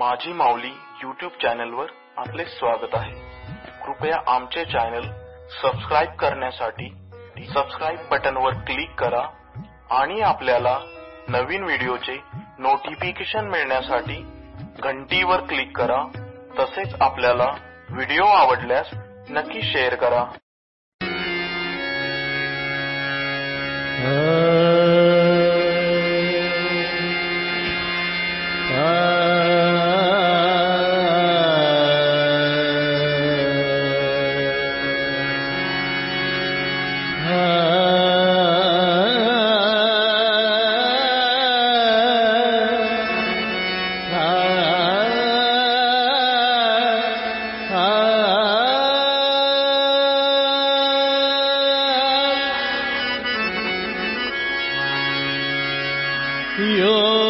माझी माऊली यूट्यूब चॅनलवर आपले स्वागत आहे. कृपया आमचे चॅनल सबस्क्राईब करण्यासाठी सबस्क्राईब बटनवर क्लिक करा आणि आपल्याला नवीन व्हिडिओचे नोटिफिकेशन मिळण्यासाठी घंटीवर क्लिक करा. तसेच आपल्याला व्हिडिओ आवडल्यास नक्की शेअर करा. Your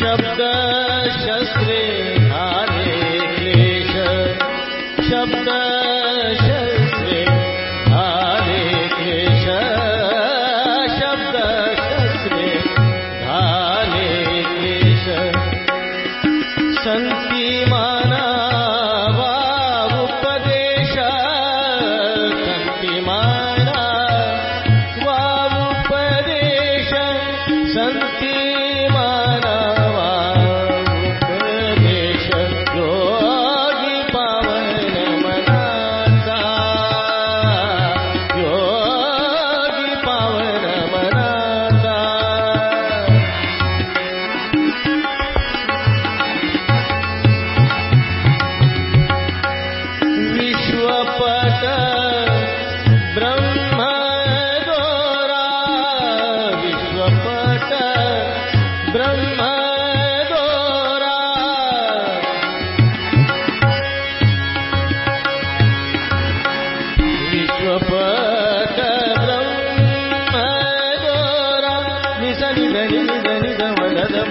शब्द शस्त्रे आले क्लेश। शब्द शस्त्रे आले क्लेश। शब्द शस्त्रे आले क्लेश। संती मानावा उपदेश संती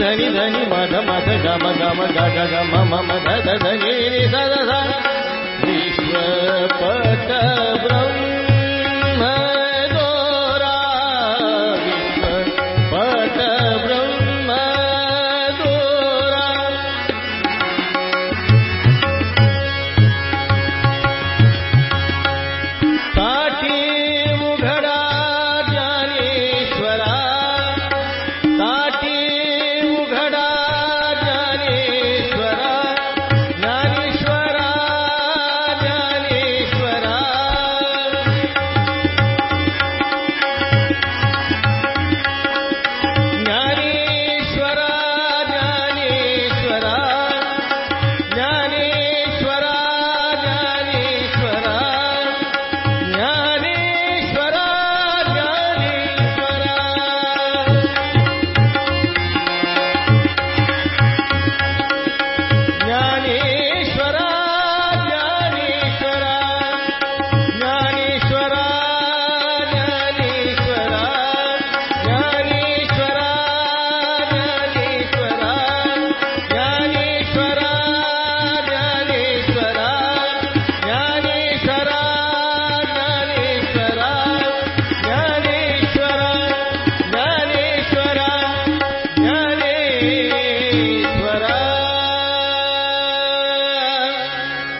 ಧನಿ ಧನಿ ಮದ ಮದ ಗಮ ಗಮ ಗಗ ಗಮ ಮಮ ಧ ಧನಿ ಸದ ಧನ ವಿಶ್ವಪಟ